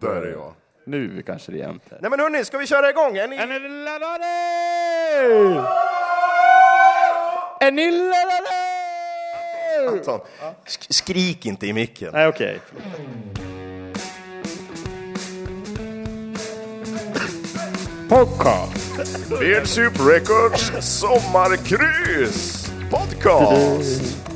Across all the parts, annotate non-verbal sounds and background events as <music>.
Där är jag. Nu kanske det är jämnt. Nej men hörni, ska vi köra igång? Är ni... Är ni laddade? Är ni laddade? Anton, sk- skrik inte i micken. Nej, okej. Podcast. Beard Soup Records sommarkryss podcast.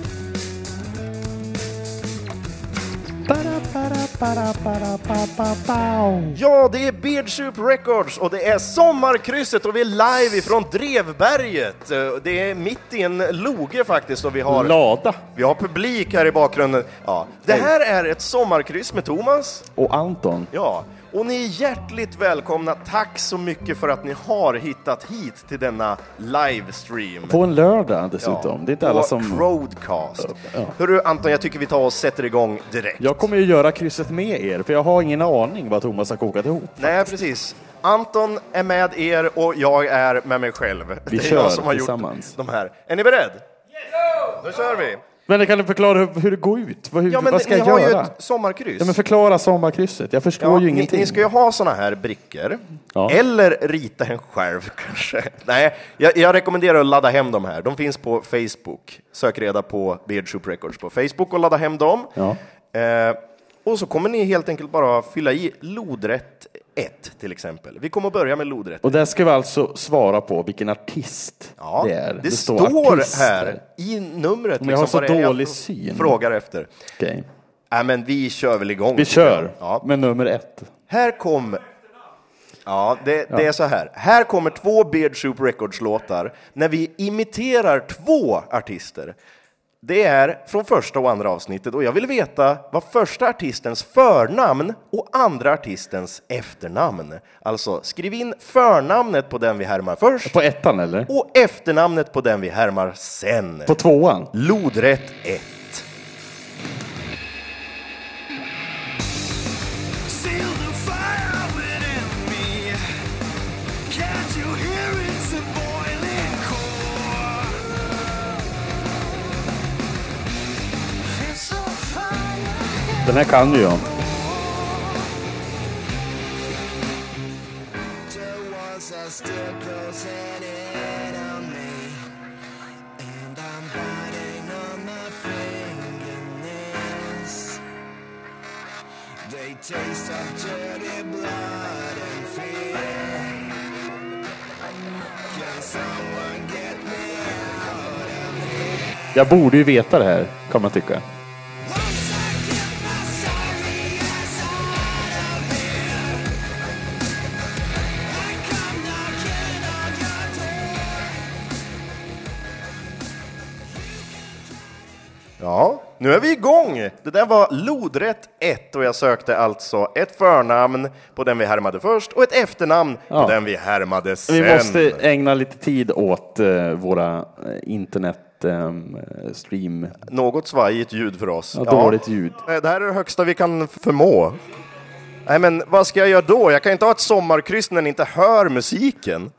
Ja, det är Beard Soup Records och det är sommarkrysset och vi är live ifrån Drevberget. Det är mitt i en loge faktiskt och vi har, Lada. vi har publik här i bakgrunden. Ja, det här är ett sommarkryss med Thomas. Och Anton. Ja, och ni är hjärtligt välkomna. Tack så mycket för att ni har hittat hit till denna livestream. På en lördag dessutom. Det är inte alla som... Crowdcast. Ja. Hörru Anton, jag tycker vi tar och sätter igång direkt. Jag kommer ju göra krysset med er, för jag har ingen aning vad Thomas har kokat ihop. Nej, precis. Anton är med er och jag är med mig själv. Vi det är kör jag som har tillsammans. gjort de här. Är ni beredd? Då kör vi! Men kan du förklara hur, det går ut? Hur, Ja, men vad ska ni jag har göra? ju ett sommarkryss. Ja, men förklara sommarkrysset. Jag förstår Ja, ju ni, ingenting. ni ska ju ha såna här brickor, Ja. eller rita en själv <laughs> kanske. Nej, jag, jag rekommenderar att ladda hem de här. De finns på Facebook. Sök reda på Beard Soup Records på Facebook och ladda hem dem. Ja. Eh, och så kommer ni helt enkelt bara fylla i lodrätt 1 till exempel. Vi kommer att börja med lodrätt Och där ska vi alltså svara på vilken artist Ja, det är. det, står, artister. här i numret. Men jag har så det jag dålig syn. Frågar efter. Okej. Nej, men vi kör väl igång. Vi kör Ja. med nummer ett. Här kom... Ja, det, det är så här. Här kommer två Beard Soup Records-låtar när vi imiterar två artister. Det är från första och andra avsnittet och jag vill veta vad första artistens förnamn och andra artistens efternamn. Alltså, skriv in förnamnet på den vi härmar först På ettan eller? och efternamnet på den vi härmar sen. På tvåan? Lodrätt 1. Den här kan ju jag. Jag borde ju veta det här, kan man tycka. Nu är vi igång! Det där var lodrätt 1 och jag sökte alltså ett förnamn på den vi härmade först och ett efternamn Ja. på den vi härmade sen. Vi måste ägna lite tid åt eh, våra eh, internet eh, stream. Något svajigt ljud för oss. Ja, dåligt ljud. Eh, Det här är det högsta vi kan förmå. Nej, men vad ska jag göra då? Jag kan inte ha ett sommarkryss när ni inte hör musiken.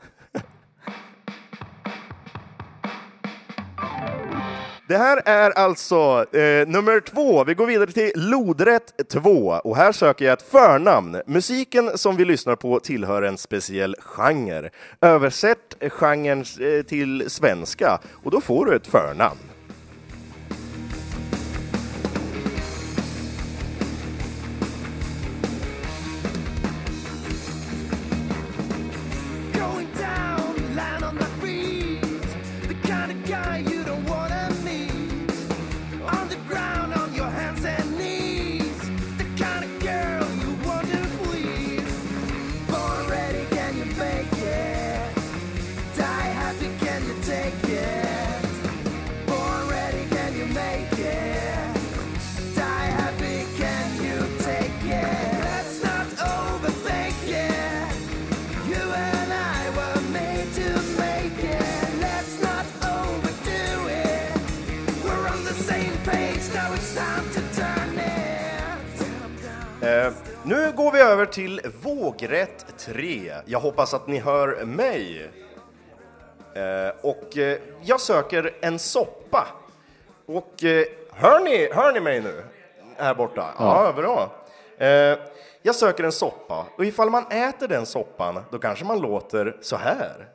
Det här är alltså eh, nummer två. Vi går vidare till lodrätt två och här söker jag ett förnamn. Musiken som vi lyssnar på tillhör en speciell genre. Översätt genren eh, till svenska och då får du ett förnamn. Går vi över till vågrätt 3. Jag hoppas att ni hör mig. Eh, och eh, jag söker en soppa. Och eh, hör, ni, hör ni mig nu? Här borta? Ja, bra. Jag söker en soppa och ifall man äter den soppan, då kanske man låter så här.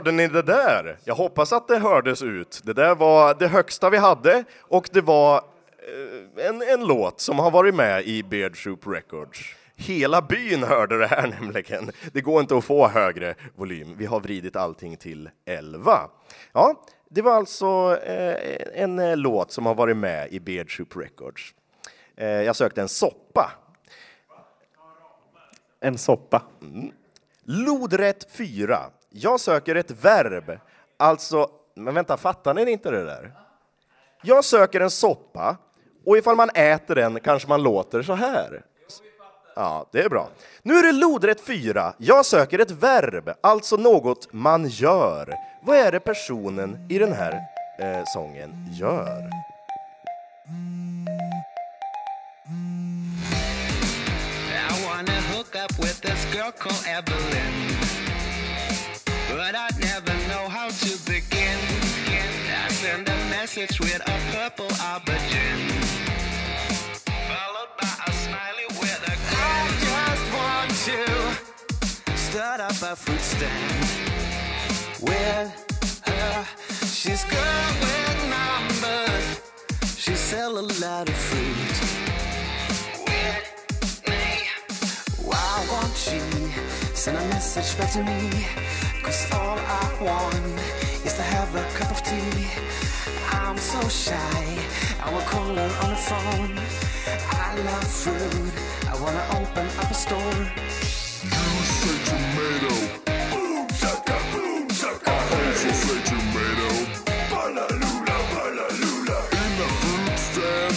Hörde ni det där? Jag hoppas att det hördes ut. Det där var det högsta vi hade och det var eh, en, en låt som har varit med i Beard Soup Records. Hela byn hörde det här <laughs> nämligen. Det går inte att få högre volym. Vi har vridit allting till 11. Ja, det var alltså eh, en eh, låt som har varit med i Beard Soup Records. Jag sökte en soppa. En soppa. Lodrätt 4. Jag söker ett verb. Alltså, men vänta, fattar ni inte det där? Jag söker en soppa och ifall man äter den kanske man låter så här. Ja, det är bra. Nu är det lodrätt 4. Jag söker ett verb, alltså något man gör. Vad är det personen i den här eh, sången gör? I wanna hook up with this girl called Evelyn. Purple aubergine. Followed by a smiley with a grin. I just want to start up a fruit stand with her. She's good with numbers. She sell a lot of fruit. With me. Why won't she send a message back to me? Cause all I want is to have a so shy, I will call her on the phone. I love fruit, I wanna open up a store. You say tomato. Boom, shaka, boom, shaka. I also say tomato. Balalula, balalula. In the fruit stand.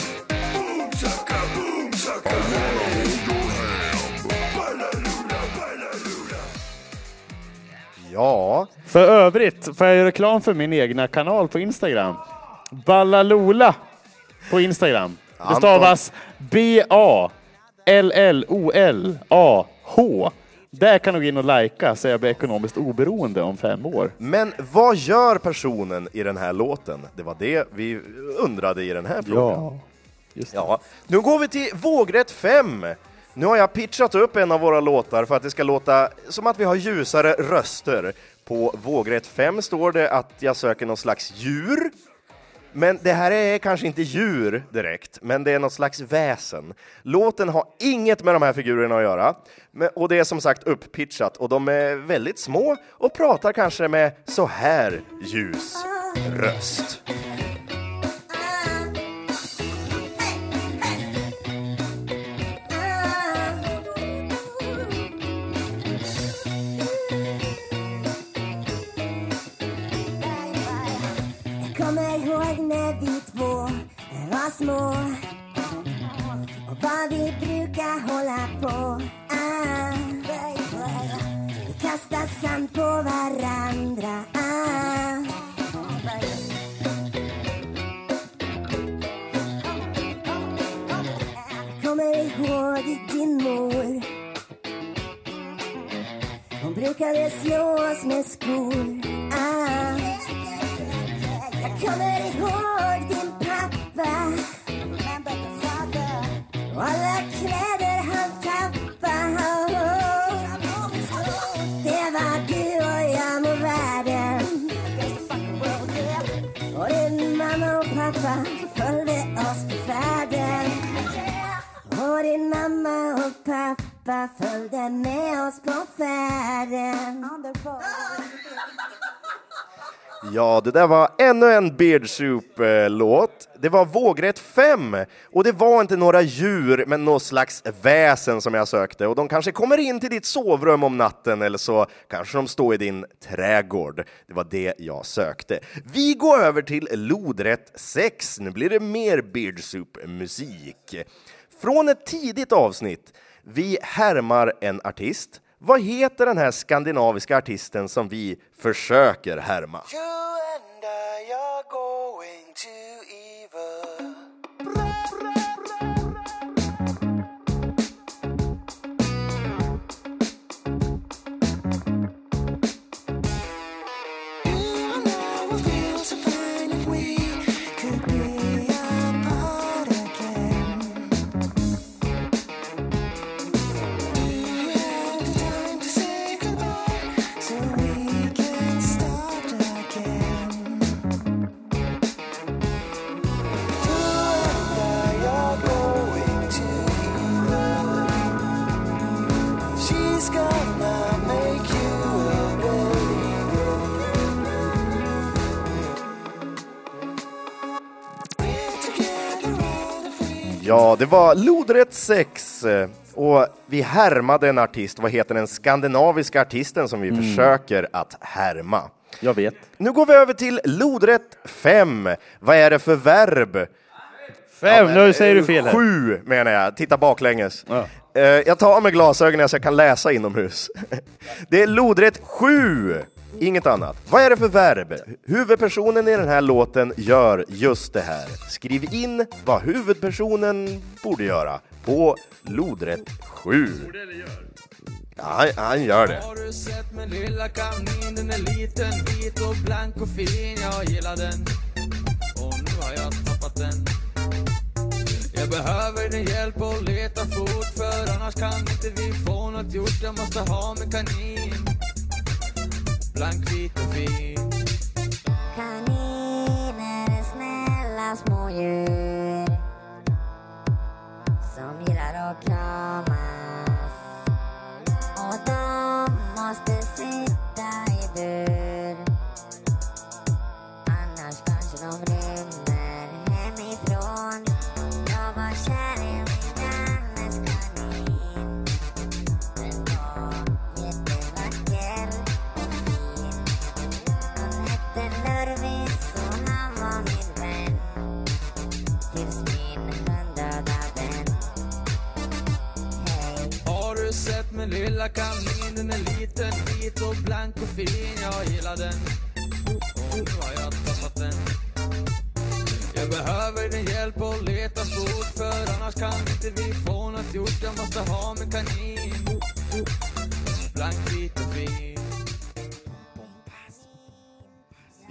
Boom, shaka, boom, shaka. I wanna hold your hand. Balalula, balalula. Ja, För övrigt får jag göra reklam för min egna kanal på Instagram. Ballalola på Instagram. Det stavas B-A-L-L-O-L-A-H. Där kan du gå in och lajka så jag blir ekonomiskt oberoende om fem år. men vad gör personen i den här låten? Det var det vi undrade i den här frågan. just det. Ja, nu går vi till vågrätt 5. Nu har jag pitchat upp en av våra låtar för att det ska låta som att vi har ljusare röster. På vågrätt 5 står det att jag söker någon slags djur. Men det här är kanske inte djur direkt, men det är något slags väsen. Låten har inget med de här figurerna att göra, och det är som sagt upppitchat och de är väldigt små och pratar kanske med så här ljus röst. Små och vad vi brukar hålla på. Ah. Vi kastar sand på varandra. Ah. Jag kommer ihåg din mor. Hon brukade slå oss med skor. Ah. Jag kommer ihåg pappa följde med oss på färden. <laughs> Ja, det där var ännu en Beard Soup-låt. Det var vågrätt 5 och det var inte några djur, men något slags väsen som jag sökte. Och de kanske kommer in till ditt sovrum om natten eller så kanske de står i din trädgård. Det var det jag sökte. Vi går över till lodrätt 6. Nu blir det mer Beard Soup-musik. från ett tidigt avsnitt. Vi härmar en artist. Vad heter den här skandinaviska artisten som vi försöker härma? Ja, det var lodrätt 6 och vi härmade en artist. Vad heter den skandinaviska artisten som vi försöker att härma? Jag vet. Nu går vi över till lodrätt 5. Vad är det för verb? Fem, nu säger du fel här. Sju menar jag. Titta baklänges. Ja. Eh, Jag tar av mig glasögonen så jag kan läsa inomhus. <laughs> Det är lodrätt sju, inget annat. Vad är det för verb? Huvudpersonen i den här låten gör just det här. Skriv in vad huvudpersonen borde göra på lodrätt 7. Ja, han, han gör det. Har du sett min lilla kanin? Den är liten, vit och blank och fin. Jag gillar den. Och nu har jag tappat den. Jag behöver din hjälp och leta fort för annars kan inte vi få något gjort. Jag måste ha min kanin. Blank, vit och fin. Kaniner är snälla små djur som gillar att kramas och de måste sitta i bur lilla kanin? Den är liten, vit och blank och fin. Jag gillar den. Och nu har jag tappat den. Jag behöver din hjälp och leta fort för annars kan inte vi få något gjort. Jag måste ha min kanin. Blank, vit och fin.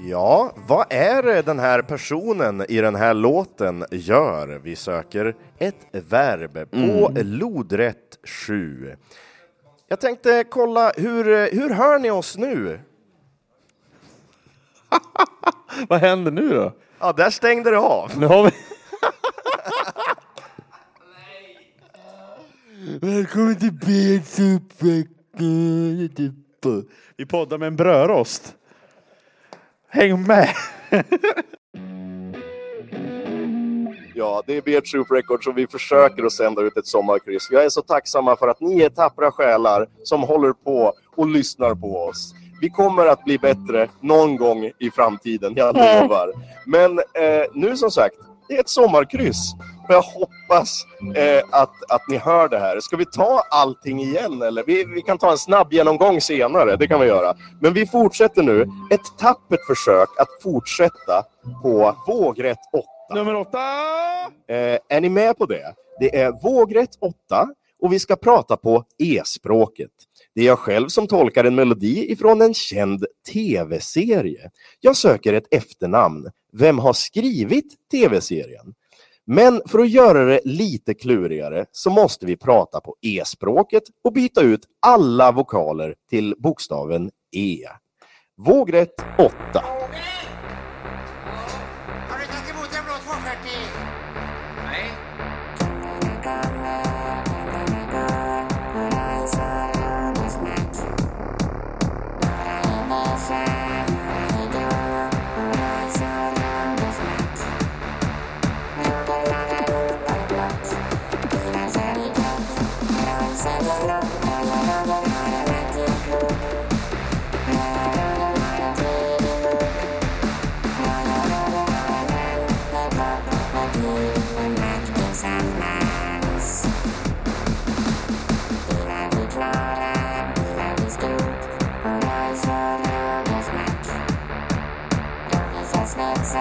Ja, vad är det den här personen i den här låten gör? Vi söker ett verb på lodrätt 7. Jag tänkte kolla, hur, hur hör ni oss nu? <laughs> Vad händer nu då? Ja, där stängde det av. Nu har vi... <laughs> Välkommen till Bensupveckan. Vi poddar med en brödrost. Häng med! <laughs> Ja, det är Beard Troop Records och vi försöker att sända ut ett sommarkryss. Jag är så tacksamma för att ni är tappra själar som håller på och lyssnar på oss. Vi kommer att bli bättre någon gång i framtiden, jag lovar. Men eh, nu som sagt, det är ett sommarkryss. Och jag hoppas eh, att, att ni hör det här. Ska vi ta allting igen eller? Vi, vi kan ta en snabb genomgång senare, det kan vi göra. Men vi fortsätter nu. Ett tappert försök att fortsätta på vågrätt 8. Nummer åtta! Eh, är ni med på det? Det är vågrätt 8 och vi ska prata på e-språket. Det är jag själv som tolkar en melodi ifrån en känd tv-serie. Jag söker ett efternamn. Vem har skrivit tv-serien? Men för att göra det lite klurigare så måste vi prata på e-språket och byta ut alla vokaler till bokstaven E. Vågrätt 8. Snakes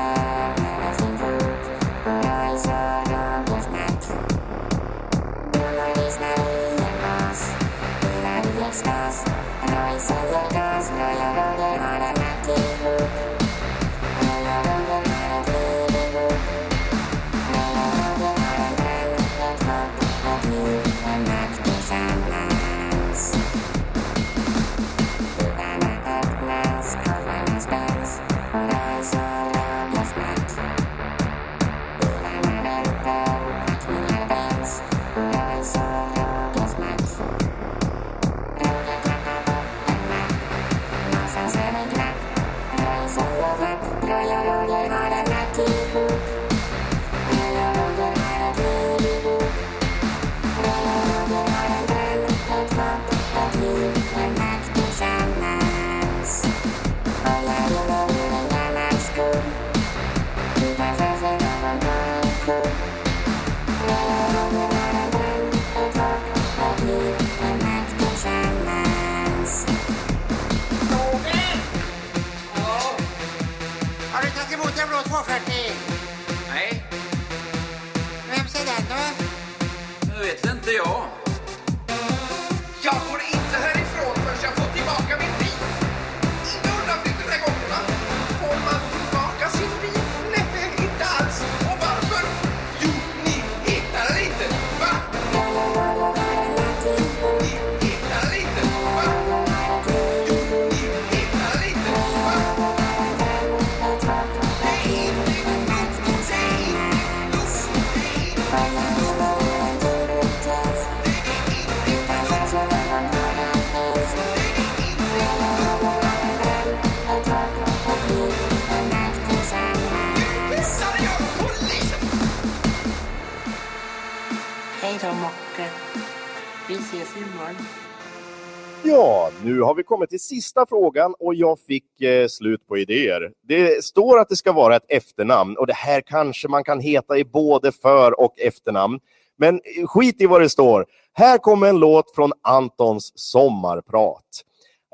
Då Mocke. Vi ses imorgon. Ja, nu har vi kommit till sista frågan och jag fick eh, slut på idéer. Det står att det ska vara ett efternamn och det här kanske man kan heta i både för och efternamn. Men eh, skit i vad det står. Här kommer en låt från Antons sommarprat.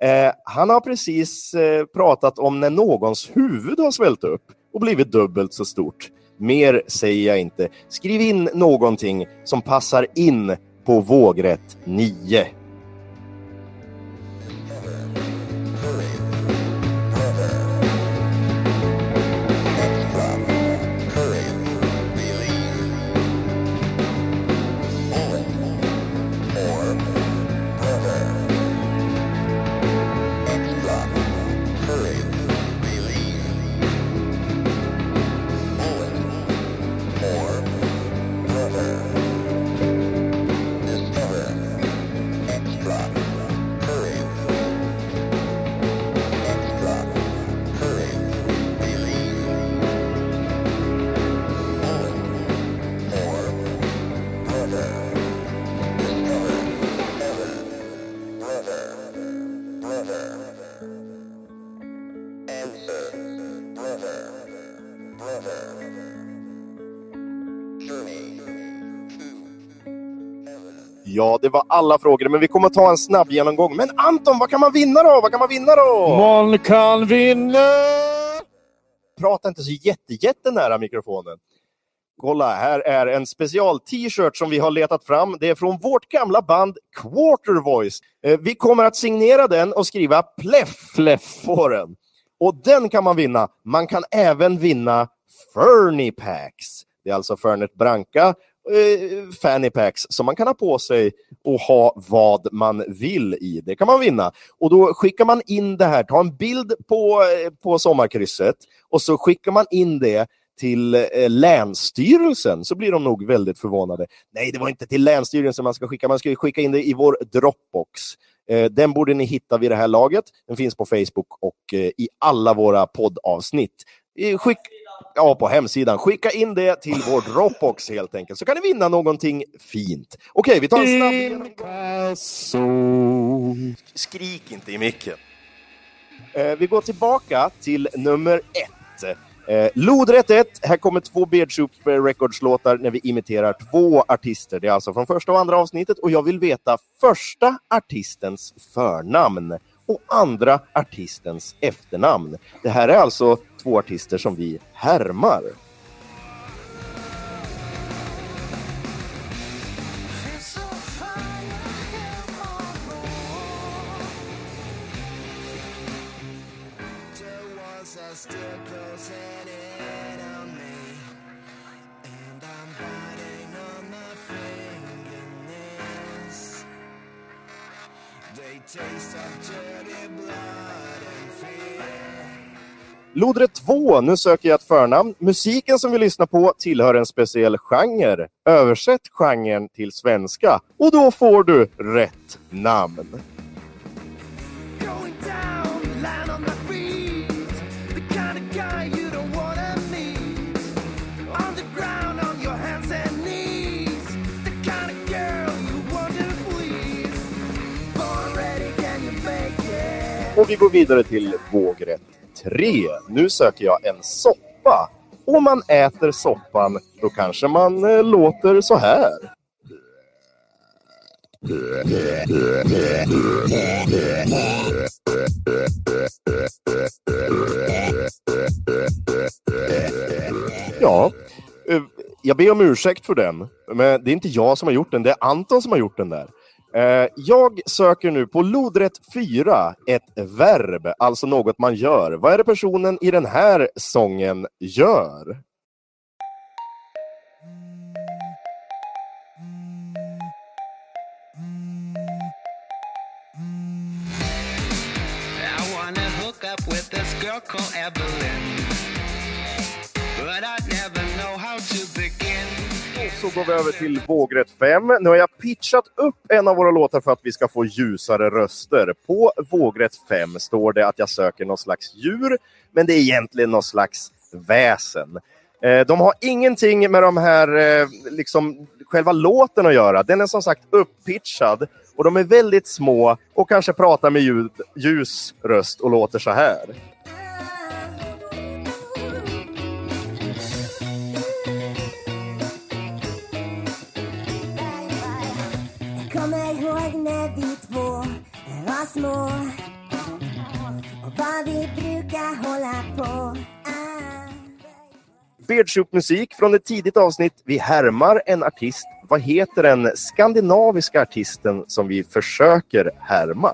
Eh, han har precis eh, pratat om när någons huvud har svällt upp och blivit dubbelt så stort. Mer säger jag inte. Skriv in någonting som passar in på vågrätt 9. Ja, det var alla frågor, men vi kommer ta en snabb genomgång. Men Anton, vad kan man vinna då? Vad kan man vinna då? Man kan vinna! Prata inte så jätte, jättenära mikrofonen. Kolla, här är en special t-shirt som vi har letat fram. Det är från vårt gamla band Quarter Voice. Eh, Vi kommer att signera den och skriva pleff, Pleff. på den. Och den kan man vinna. Man kan även vinna Fernie Packs. Det är alltså Fernet Branca eh, Fanny Packs som man kan ha på sig och ha vad man vill i. Det kan man vinna. Och då skickar man in det här, ta en bild på, eh, på sommarkrysset och så skickar man in det till eh, Länsstyrelsen så blir de nog väldigt förvånade. Nej, det var inte till Länsstyrelsen man ska skicka, man ska skicka in det i vår Dropbox. Eh, den borde ni hitta vid det här laget. Den finns på Facebook och eh, i alla våra poddavsnitt. Eh, Skick, ja, på hemsidan. Skicka in det till vår Dropbox helt enkelt, så kan ni vinna någonting fint. Okej, vi tar en snabb. Skrik inte i micken. Eh, vi går tillbaka till nummer ett. Eh, Lodrätt 1. Här kommer två Beard Soup Records-låtar när vi imiterar två artister. Det är alltså från första och andra avsnittet och jag vill veta första artistens förnamn och andra artistens efternamn. Det här är alltså två artister som vi härmar. Lodret 2, nu söker jag ett förnamn. Musiken som vi lyssnar på tillhör en speciell genre. Översätt genren till svenska och då får du rätt namn. Och vi går vidare till vågrätt 3. Nu söker jag en soppa. Om man äter soppan, då kanske man eh, låter så här. Ja, eh, jag ber om ursäkt för den. Men det är inte jag som har gjort den, det är Anton som har gjort den där. Eh, jag söker nu på lodrätt 4, ett verb, alltså något man gör. Vad är det personen i den här sången gör? I wanna hook up with this girl called Evelyn. Så går vi över till vågrätt 5. Nu har jag pitchat upp en av våra låtar för att vi ska få ljusare röster. På vågrätt 5 står det att jag söker någon slags djur, men det är egentligen någon slags väsen. Eh, de har ingenting med de här, eh, liksom, själva låten att göra. Den är som sagt upppitchad och de är väldigt små och kanske pratar med ljud, ljus röst och låter så här. Små och vad vi brukar hålla på Beardsoup-musik från ett tidigt avsnitt. Vi härmar en artist. Vad heter den skandinaviska artisten som vi försöker härma?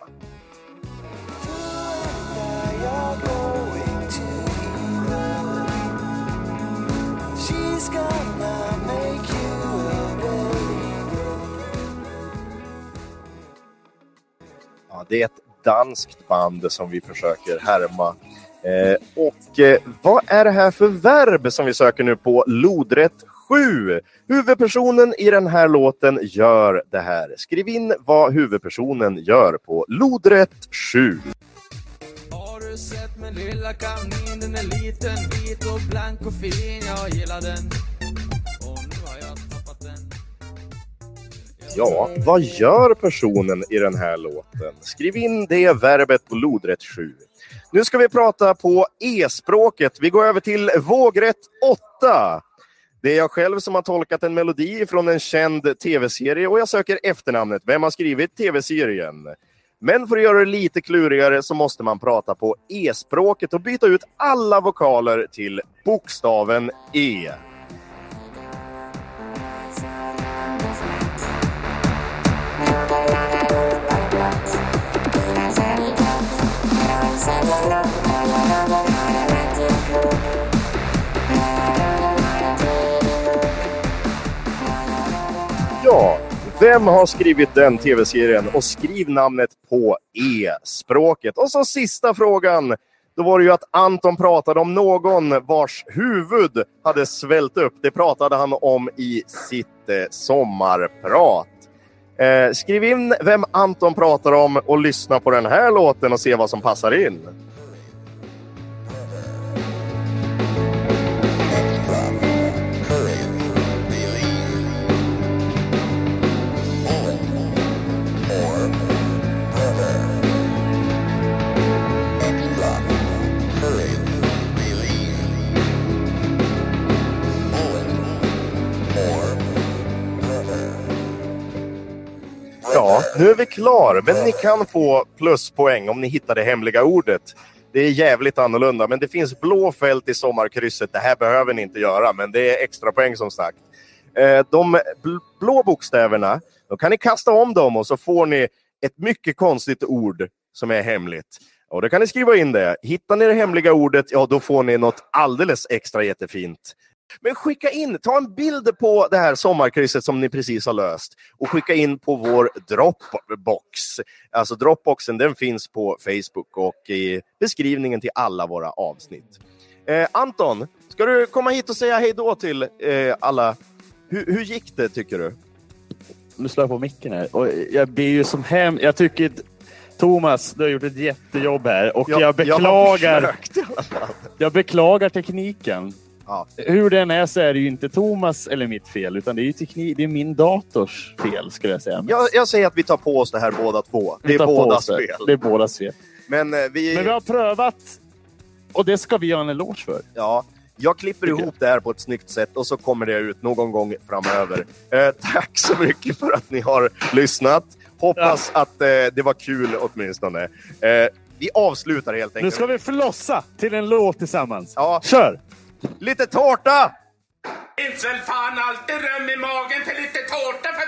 Det är ett danskt band som vi försöker härma. Eh, och eh, vad är det här för verb som vi söker nu på lodrätt 7? Huvudpersonen i den här låten gör det här. Skriv in vad huvudpersonen gör på lodrätt 7. Har du sett min lilla kanin? Den är liten, vit och blank och fin. Jag gillar den. Ja, vad gör personen i den här låten? Skriv in det verbet på lodrätt 7. Nu ska vi prata på e-språket. Vi går över till vågrätt 8. Det är jag själv som har tolkat en melodi från en känd tv-serie och jag söker efternamnet. Vem har skrivit tv-serien? Men för att göra det lite klurigare så måste man prata på e-språket och byta ut alla vokaler till bokstaven E. Ja, vem har skrivit den tv-serien? Och skriv namnet på e-språket. Och så sista frågan. Då var det ju att Anton pratade om någon vars huvud hade svällt upp. Det pratade han om i sitt eh, sommarprat. Eh, skriv in vem Anton pratar om och lyssna på den här låten och se vad som passar in. Nu är vi klar. Men ni kan få pluspoäng om ni hittar det hemliga ordet. Det är jävligt annorlunda, men det finns blå fält i sommarkrysset. Det här behöver ni inte göra, men det är extra poäng som sagt. Eh, de blå bokstäverna, då kan ni kasta om dem och så får ni ett mycket konstigt ord som är hemligt. Och då kan ni skriva in det. Hittar ni det hemliga ordet, ja då får ni något alldeles extra jättefint. Men skicka in, ta en bild på det här sommarkrysset som ni precis har löst och skicka in på vår Dropbox. Alltså Dropboxen den finns på Facebook och i beskrivningen till alla våra avsnitt. Eh, Anton, ska du komma hit och säga hej då till eh, alla? Hur, hur gick det tycker du? Nu slår jag på micken här. Och jag blir ju som hem... Jag tycker... Thomas, du har gjort ett jättejobb här och jag, Jag beklagar... fall. Jag beklagar tekniken. Ja. Hur den är så är det ju inte Thomas eller mitt fel, utan det är teknik, det är min dators fel skulle jag säga. Jag, jag säger att vi tar på oss det här båda två. Det är bådas det. fel. Det är bådas fel. Men eh, vi... Men vi har prövat och det ska vi göra en eloge för. Ja, jag klipper Tycker ihop det här på ett snyggt sätt och så kommer det ut någon gång framöver. Eh, <laughs> tack så mycket för att ni har lyssnat. Hoppas att eh, det var kul åtminstone. Eh, vi avslutar helt Nu enkelt. ska vi flossa till en låt tillsammans. Ja. Kör! Lite tårta! Finns väl fan alltid rum i magen för lite tårta för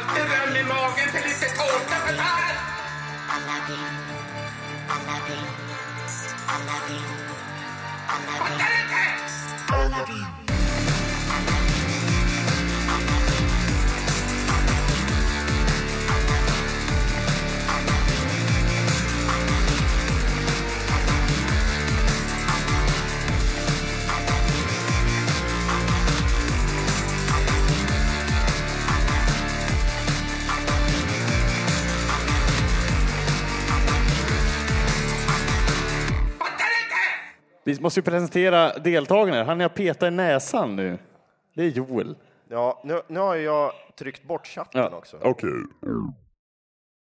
alltid rum i magen till lite tårta för fan Fattar du inte? Fattar måste ju presentera deltagarna. Han jag peta i näsan nu. Det är Joel. Ja, nu, nu har jag tryckt bort chatten också. Okej.